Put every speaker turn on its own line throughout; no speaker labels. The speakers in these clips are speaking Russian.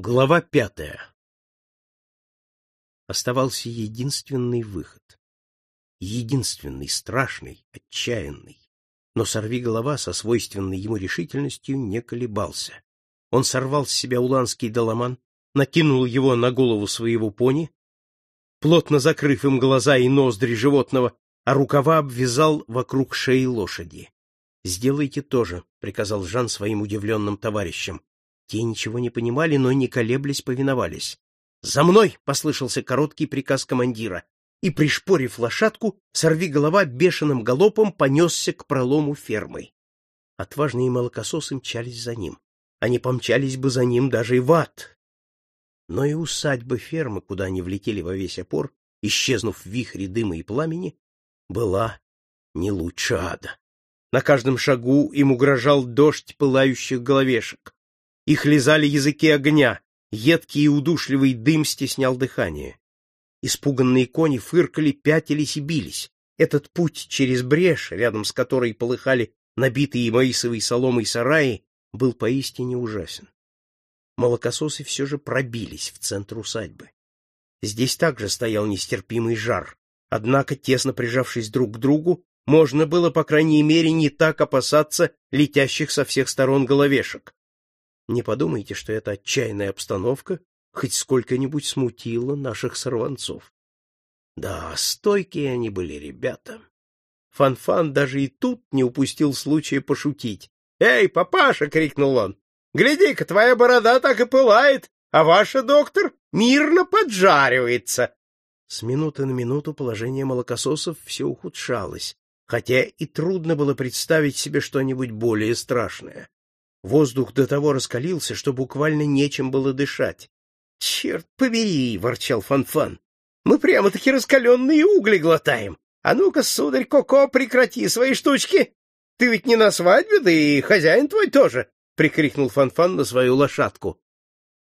Глава пятая. Оставался единственный выход. Единственный, страшный, отчаянный. Но сорви голова со свойственной ему решительностью не колебался. Он сорвал с себя уланский доломан, накинул его на голову своего пони, плотно закрыв им глаза и ноздри животного, а рукава обвязал вокруг шеи лошади. «Сделайте то же», — приказал Жан своим удивленным товарищам. Те ничего не понимали, но, не колеблясь, повиновались. «За мной!» — послышался короткий приказ командира, и, пришпорив лошадку, сорви голова бешеным галопом понесся к пролому фермы. Отважные молокососы мчались за ним. Они помчались бы за ним даже и в ад. Но и усадьба фермы, куда они влетели во весь опор, исчезнув в вихре дыма и пламени, была не лучше ада. На каждом шагу им угрожал дождь пылающих головешек. Их лизали языки огня, едкий и удушливый дым стеснял дыхание. Испуганные кони фыркали, пятились и бились. Этот путь через брешь, рядом с которой полыхали набитые маисовой соломой сараи, был поистине ужасен. Молокососы все же пробились в центр усадьбы. Здесь также стоял нестерпимый жар, однако, тесно прижавшись друг к другу, можно было, по крайней мере, не так опасаться летящих со всех сторон головешек. Не подумайте, что эта отчаянная обстановка хоть сколько-нибудь смутила наших сорванцов. Да, стойкие они были ребята. Фанфан -фан даже и тут не упустил случая пошутить. «Эй, папаша!» — крикнул он. «Гляди-ка, твоя борода так и пылает, а ваша, доктор, мирно поджаривается!» С минуты на минуту положение молокососов все ухудшалось, хотя и трудно было представить себе что-нибудь более страшное. Воздух до того раскалился, что буквально нечем было дышать. — Черт побери! — ворчал Фанфан. — Мы прямо-таки раскаленные угли глотаем. А ну-ка, сударь Коко, прекрати свои штучки! Ты ведь не на свадьбе, да и хозяин твой тоже! — прикрикнул Фанфан на свою лошадку.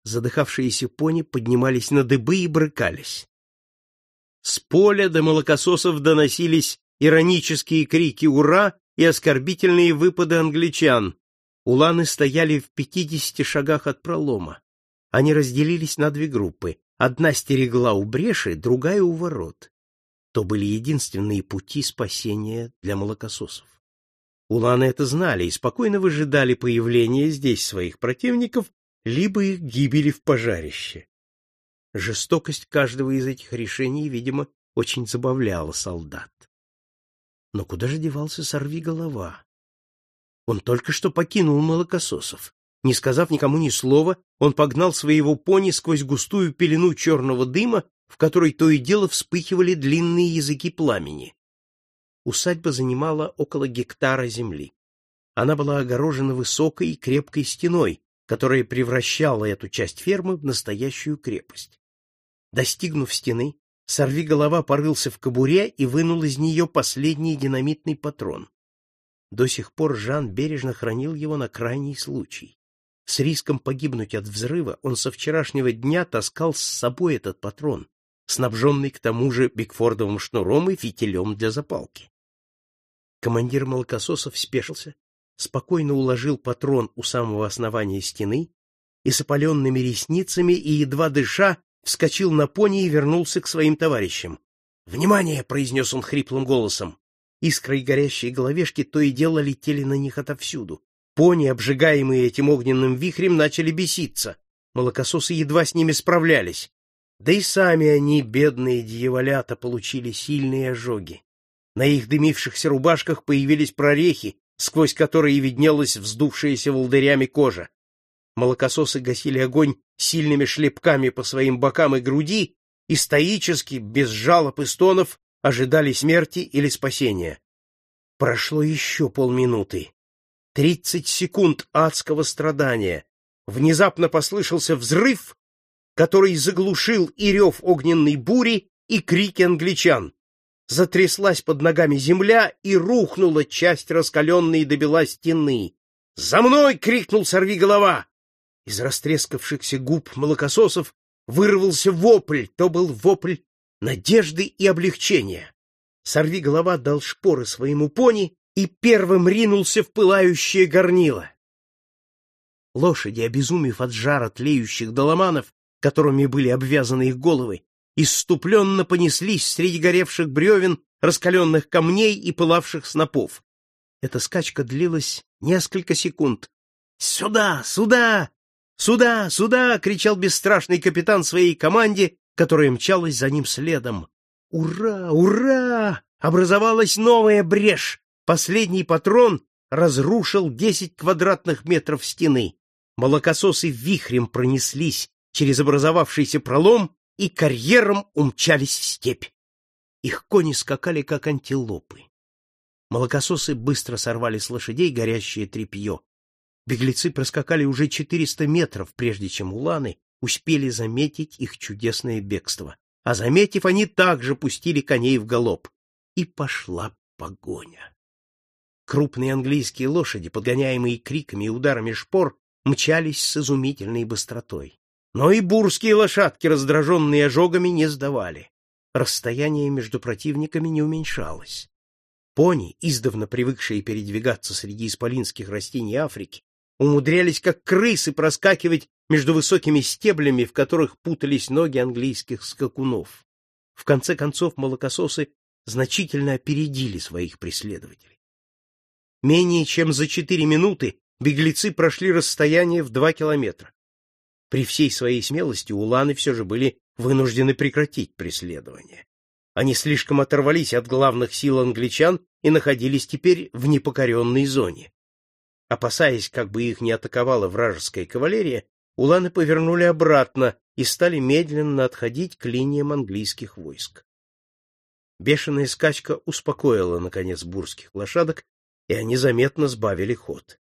Задыхавшиеся пони поднимались на дыбы и брыкались. С поля до молокососов доносились иронические крики «Ура!» и оскорбительные выпады англичан. Уланы стояли в пятидесяти шагах от пролома. Они разделились на две группы. Одна стерегла у бреши, другая у ворот. То были единственные пути спасения для молокососов. Уланы это знали и спокойно выжидали появления здесь своих противников, либо их гибели в пожарище. Жестокость каждого из этих решений, видимо, очень забавляла солдат. Но куда же девался сорви голова? Он только что покинул молокососов. Не сказав никому ни слова, он погнал своего пони сквозь густую пелену черного дыма, в которой то и дело вспыхивали длинные языки пламени. Усадьба занимала около гектара земли. Она была огорожена высокой и крепкой стеной, которая превращала эту часть фермы в настоящую крепость. Достигнув стены, сорви голова порылся в кобуре и вынул из нее последний динамитный патрон. До сих пор Жан бережно хранил его на крайний случай. С риском погибнуть от взрыва он со вчерашнего дня таскал с собой этот патрон, снабженный к тому же бигфордовым шнуром и фитилем для запалки. Командир молокососов спешился, спокойно уложил патрон у самого основания стены и с опаленными ресницами и едва дыша вскочил на пони и вернулся к своим товарищам. «Внимание!» — произнес он хриплым голосом. Искры горящие головешки то и дело летели на них отовсюду. Пони, обжигаемые этим огненным вихрем, начали беситься. Молокососы едва с ними справлялись. Да и сами они, бедные дьяволята, получили сильные ожоги. На их дымившихся рубашках появились прорехи, сквозь которые виднелась вздувшаяся волдырями кожа. Молокососы гасили огонь сильными шлепками по своим бокам и груди и стоически, без жалоб и стонов, ожидали смерти или спасения. Прошло еще полминуты. Тридцать секунд адского страдания. Внезапно послышался взрыв, который заглушил и рев огненной бури, и крики англичан. Затряслась под ногами земля, и рухнула часть раскаленной до бела стены. «За мной!» — крикнул сорвиголова. Из растрескавшихся губ молокососов вырвался вопль, то был вопль надежды и облегчения. Сорвиголова дал шпоры своему пони, и первым ринулся в пылающее горнило. Лошади, обезумев от жара тлеющих доломанов, которыми были обвязаны их головы, исступленно понеслись среди горевших бревен, раскаленных камней и пылавших снопов. Эта скачка длилась несколько секунд. «Сюда! Сюда! Сюда! Сюда!» — кричал бесстрашный капитан своей команде, которая мчалась за ним следом. «Ура! Ура!» Образовалась новая брешь. Последний патрон разрушил десять квадратных метров стены. Молокососы вихрем пронеслись через образовавшийся пролом и карьером умчались в степь. Их кони скакали, как антилопы. Молокососы быстро сорвали с лошадей горящее тряпье. Беглецы проскакали уже четыреста метров, прежде чем уланы успели заметить их чудесное бегство. А заметив, они также пустили коней в галоп. И пошла погоня. Крупные английские лошади, подгоняемые криками и ударами шпор, мчались с изумительной быстротой. Но и бурские лошадки, раздраженные ожогами, не сдавали. Расстояние между противниками не уменьшалось. Пони, издавна привыкшие передвигаться среди исполинских растений Африки, умудрялись как крысы проскакивать между высокими стеблями, в которых путались ноги английских скакунов. В конце концов молокососы значительно опередили своих преследователей. Менее чем за четыре минуты беглецы прошли расстояние в два километра. При всей своей смелости уланы все же были вынуждены прекратить преследование. Они слишком оторвались от главных сил англичан и находились теперь в непокоренной зоне. Опасаясь, как бы их не атаковала вражеская кавалерия, уланы повернули обратно и стали медленно отходить к линиям английских войск. Бешеная скачка успокоила, наконец, бурских лошадок, и они заметно сбавили ход.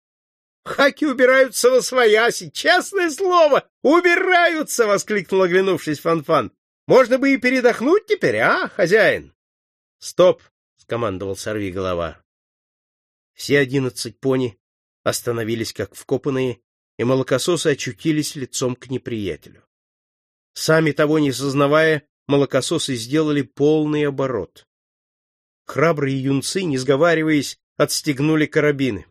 — Хаки убираются во свояси! Честное слово! Убираются! — воскликнул, оглянувшись Фанфан. — Можно бы и передохнуть теперь, а, хозяин? — Стоп! — скомандовал сорвиголова. Все одиннадцать пони остановились как вкопанные, и молокососы очутились лицом к неприятелю. Сами того не сознавая, молокососы сделали полный оборот. Храбрые юнцы, не сговариваясь, отстегнули карабины.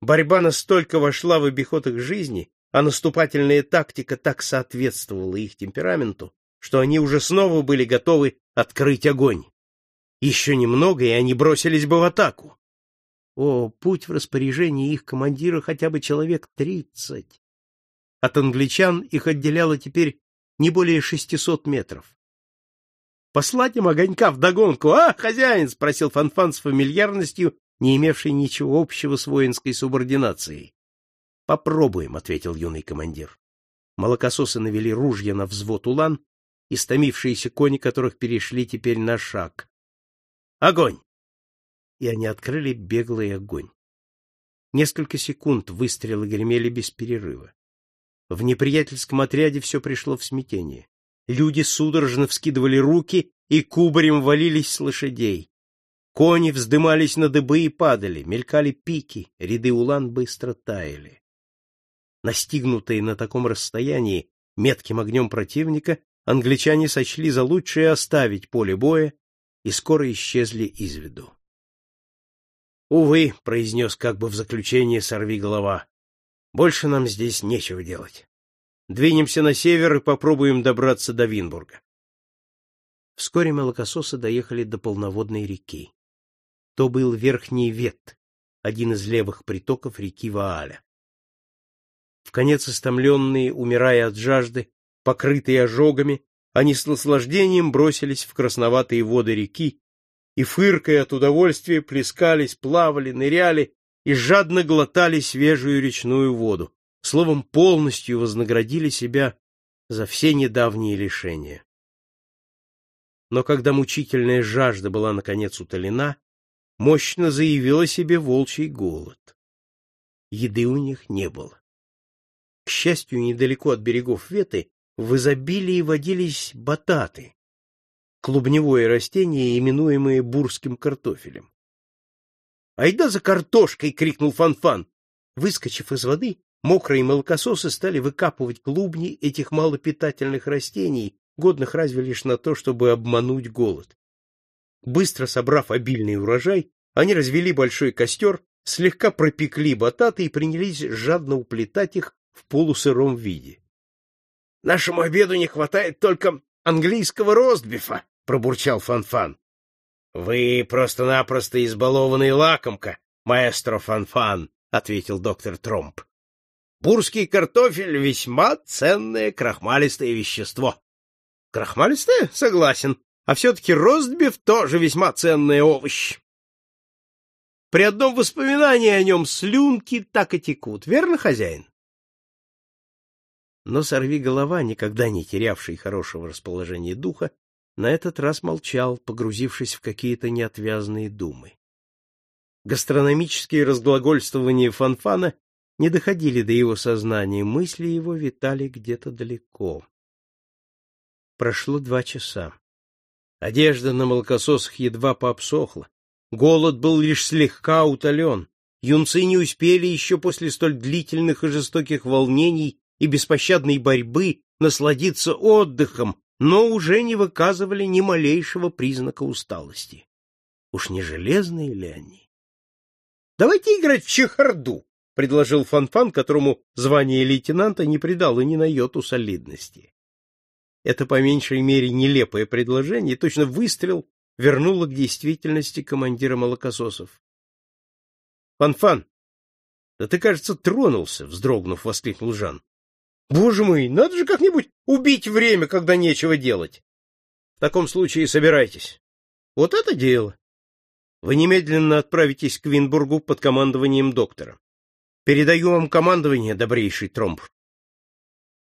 Борьба настолько вошла в обиход их жизни, а наступательная тактика так соответствовала их темпераменту, что они уже снова были готовы открыть огонь. Еще немного, и они бросились бы в атаку. О, путь в распоряжении их командира хотя бы человек тридцать. От англичан их отделяло теперь не более шестисот метров. Послать им огонька вдогонку, а, хозяин? — спросил Фанфан с фамильярностью, не имевшей ничего общего с воинской субординацией. — Попробуем, — ответил юный командир. Молокососы навели ружья на взвод улан, истомившиеся кони которых перешли теперь на шаг. «Огонь!» И они открыли беглый огонь. Несколько секунд выстрелы гремели без перерыва. В неприятельском отряде все пришло в смятение. Люди судорожно вскидывали руки и кубарем валились с лошадей. Кони вздымались на дыбы и падали, мелькали пики, ряды улан быстро таяли. Настигнутые на таком расстоянии метким огнем противника, англичане сочли за лучшее оставить поле боя и скоро исчезли из виду. «Увы», — произнес как бы в заключение сорви голова, — «больше нам здесь нечего делать». Двинемся на север и попробуем добраться до Винбурга. Вскоре молокососы доехали до полноводной реки. То был Верхний Вет, один из левых притоков реки Вааля. В конец истомленные, умирая от жажды, покрытые ожогами, они с наслаждением бросились в красноватые воды реки и, фыркая от удовольствия, плескались, плавали, ныряли и жадно глотали свежую речную воду словом, полностью вознаградили себя за все недавние лишения. Но когда мучительная жажда была наконец утолена, мощно заявил о себе волчий голод. Еды у них не было. К счастью, недалеко от берегов Веты в изобилии водились бататы, клубневое растение, именуемое бурским картофелем. «Айда за картошкой!» — крикнул Фанфан. Выскочив из воды, Мокрые молокососы стали выкапывать клубни этих малопитательных растений, годных разве лишь на то, чтобы обмануть голод. Быстро собрав обильный урожай, они развели большой костер, слегка пропекли бататы и принялись жадно уплетать их в полусыром виде. — Нашему обеду не хватает только английского ростбифа, — пробурчал Фанфан. — Вы просто-напросто избалованный лакомка, маэстро Фанфан, — ответил доктор Тромп. — Бурский картофель — весьма ценное крахмалистое вещество. — Крахмалистое? Согласен. А все-таки ростбиф тоже весьма ценный овощ. При одном воспоминании о нем слюнки так и текут, верно, хозяин? Но сорви голова, никогда не терявший хорошего расположения духа, на этот раз молчал, погрузившись в какие-то неотвязные думы. Гастрономические разглагольствования Фанфана не доходили до его сознания, мысли его витали где-то далеко. Прошло два часа. Одежда на молокососах едва пообсохла, Голод был лишь слегка утолен. Юнцы не успели еще после столь длительных и жестоких волнений и беспощадной борьбы насладиться отдыхом, но уже не выказывали ни малейшего признака усталости. Уж не железные ли они? — Давайте играть в чехарду, — предложил Фанфан, которому звание лейтенанта не придало ни на йоту солидности. Это по меньшей мере нелепое предложение, точно выстрел вернула к действительности командира молокососов. Фан-фан, да ты, кажется, тронулся, вздрогнув, воскликнул Жан. Боже мой, надо же как-нибудь убить время, когда нечего делать. В таком случае собирайтесь. Вот это дело. Вы немедленно отправитесь к Винбургу под командованием доктора. Передаю вам командование, добрейший Тромп.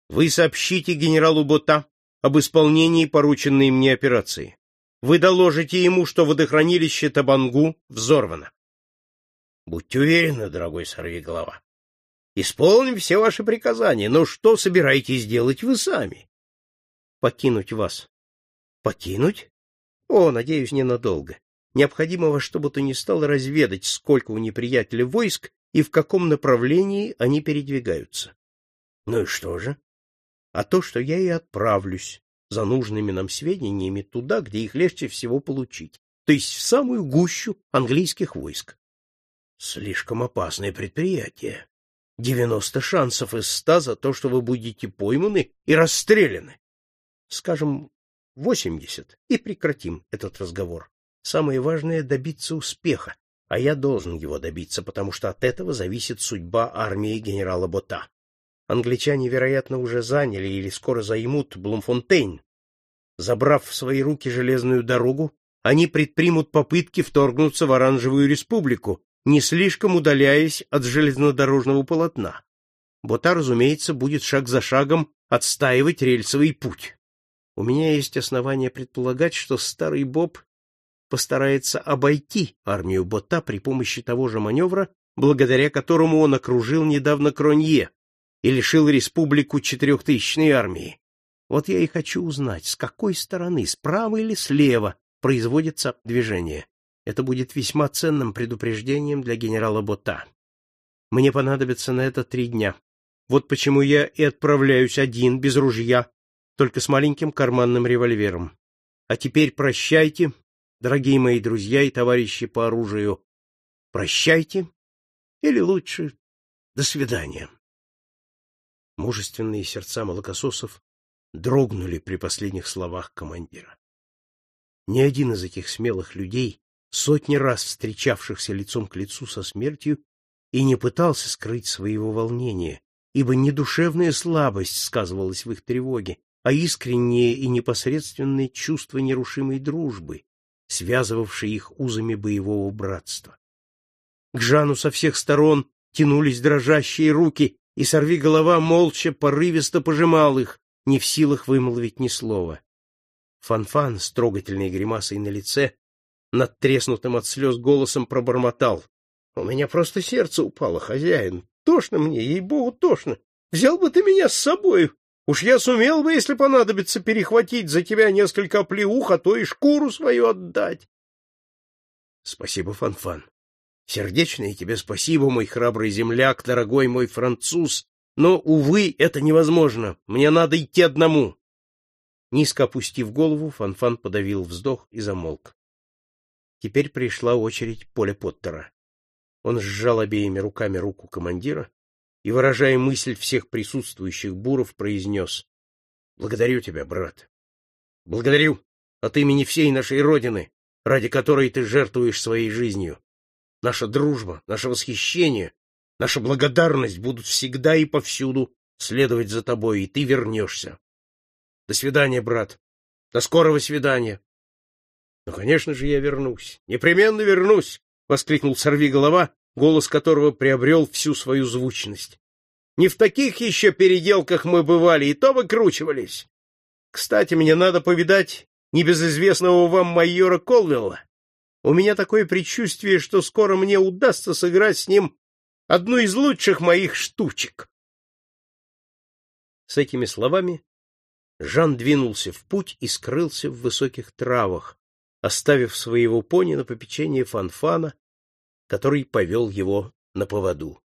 Вы сообщите генералу Бота об исполнении порученной мне операции вы доложите ему, что водохранилище Табангу взорвано. Будьте уверены, дорогой сорвиголова. Исполним все ваши приказания, но что собираетесь делать вы сами? Покинуть вас. Покинуть? О, надеюсь, ненадолго. Необходимо во что бы то ни стало разведать, сколько у неприятеля войск и в каком направлении они передвигаются. Ну и что же? А то, что я и отправлюсь за нужными нам сведениями туда, где их легче всего получить, то есть в самую гущу английских войск. Слишком опасное предприятие. Девяносто шансов из ста за то, что вы будете пойманы и расстреляны. Скажем, восемьдесят, и прекратим этот разговор. Самое важное — добиться успеха, а я должен его добиться, потому что от этого зависит судьба армии генерала Бота. Англичане, вероятно, уже заняли или скоро займут Блумфонтейн. Забрав в свои руки железную дорогу, они предпримут попытки вторгнуться в Оранжевую республику, не слишком удаляясь от железнодорожного полотна. Бота, разумеется, будет шаг за шагом отстаивать рельсовый путь. У меня есть основания предполагать, что старый Боб постарается обойти армию Бота при помощи того же маневра, благодаря которому он окружил недавно Кронье, и лишил республику четырехтысячной армии. Вот я и хочу узнать, с какой стороны, справа или слева, производится движение. Это будет весьма ценным предупреждением для генерала Бота. Мне понадобится на это три дня. Вот почему я и отправляюсь один, без ружья, только с маленьким карманным револьвером. А теперь прощайте, дорогие мои друзья и товарищи по оружию. Прощайте, или лучше, до свидания. Мужественные сердца молокососов дрогнули при последних словах командира. Ни один из этих смелых людей, сотни раз встречавшихся лицом к лицу со смертью, и не пытался скрыть своего волнения, ибо не душевная слабость сказывалась в их тревоге, а искреннее и непосредственное чувство нерушимой дружбы, связывавшее их узами боевого братства. К Жану со всех сторон тянулись дрожащие руки, и сорви голова молча, порывисто пожимал их, не в силах вымолвить ни слова. Фанфан с трогательной гримасой на лице, над треснутым от слез голосом пробормотал. — У меня просто сердце упало, хозяин. Тошно мне, ей-богу, тошно. Взял бы ты меня с собой. Уж я сумел бы, если понадобится, перехватить за тебя несколько плеух, а то и шкуру свою отдать. — Спасибо, Фанфан. Сердечное тебе спасибо, мой храбрый земляк, дорогой мой француз, но, увы, это невозможно. Мне надо идти одному. Низко опустив голову, Фанфан подавил вздох и замолк. Теперь пришла очередь Поля Поттера. Он сжал обеими руками руку командира и, выражая мысль всех присутствующих буров, произнес «Благодарю тебя, брат. Благодарю от имени всей нашей Родины, ради которой ты жертвуешь своей жизнью. Наша дружба, наше восхищение, наша благодарность будут всегда и повсюду следовать за тобой, и ты вернешься. До свидания, брат. До скорого свидания. — Ну, конечно же, я вернусь. Непременно вернусь! — воскликнул сорвиголова, голос которого приобрел всю свою звучность. — Не в таких еще переделках мы бывали, и то выкручивались. Кстати, мне надо повидать небезызвестного вам майора Колвилла. У меня такое предчувствие, что скоро мне удастся сыграть с ним одну из лучших моих штучек. С этими словами Жан двинулся в путь и скрылся в высоких травах, оставив своего пони на попечение Фанфана, который повел его на поводу.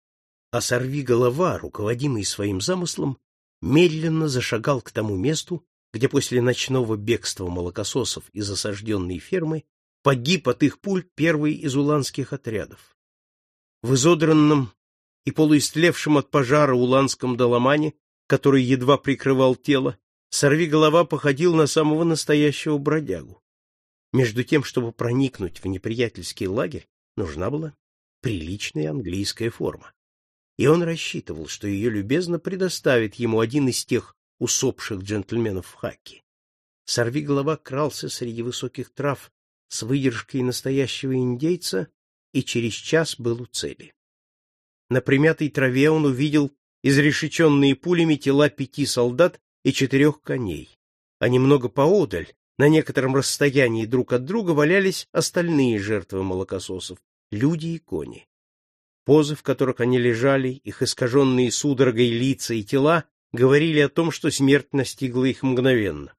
А сорви голова, руководимый своим замыслом, медленно зашагал к тому месту, где после ночного бегства молокососов из осажденной фермы погиб от их пуль первый из уланских отрядов. В изодранном и полуистлевшем от пожара уланском доломане, который едва прикрывал тело, сорви голова походил на самого настоящего бродягу. Между тем, чтобы проникнуть в неприятельский лагерь, нужна была приличная английская форма. И он рассчитывал, что ее любезно предоставит ему один из тех усопших джентльменов в хаке. Сорви голова крался среди высоких трав с выдержкой настоящего индейца и через час был у цели. На примятой траве он увидел изрешеченные пулями тела пяти солдат и четырех коней, а немного поодаль на некотором расстоянии друг от друга валялись остальные жертвы молокососов — люди и кони. Позы, в которых они лежали, их искаженные судорогой лица и тела, говорили о том, что смерть настигла их мгновенно.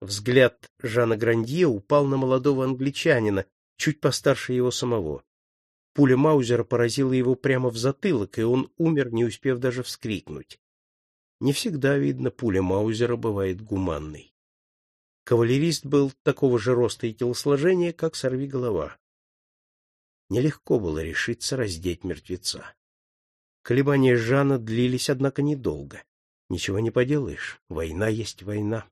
Взгляд Жана Грандье упал на молодого англичанина, чуть постарше его самого. Пуля Маузера поразила его прямо в затылок, и он умер, не успев даже вскрикнуть. Не всегда, видно, пуля Маузера бывает гуманной. Кавалерист был такого же роста и телосложения, как сорвиголова. Нелегко было решиться раздеть мертвеца. Колебания Жана длились, однако, недолго. Ничего не поделаешь, война есть война.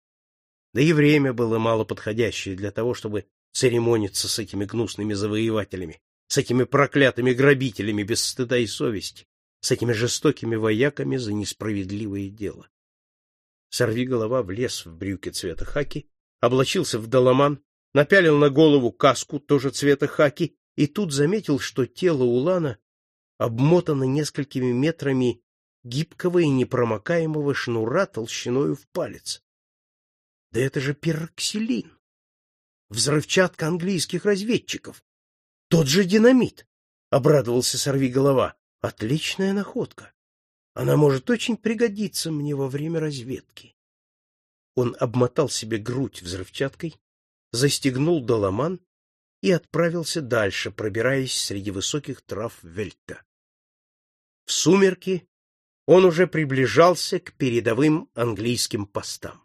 Да и время было мало подходящее для того, чтобы церемониться с этими гнусными завоевателями, с этими проклятыми грабителями без стыда и совести, с этими жестокими вояками за несправедливое дело. Сорви голова влез в брюки цвета хаки облачился в доломан, напялил на голову каску тоже цвета хаки и тут заметил, что тело Улана обмотано несколькими метрами гибкого и непромокаемого шнура толщиною в палец. Да это же пероксилин! Взрывчатка английских разведчиков! Тот же динамит! — обрадовался сорвиголова. Отличная находка! Она может очень пригодиться мне во время разведки. Он обмотал себе грудь взрывчаткой, застегнул доломан и отправился дальше, пробираясь среди высоких трав вельта. В сумерки он уже приближался к передовым английским постам.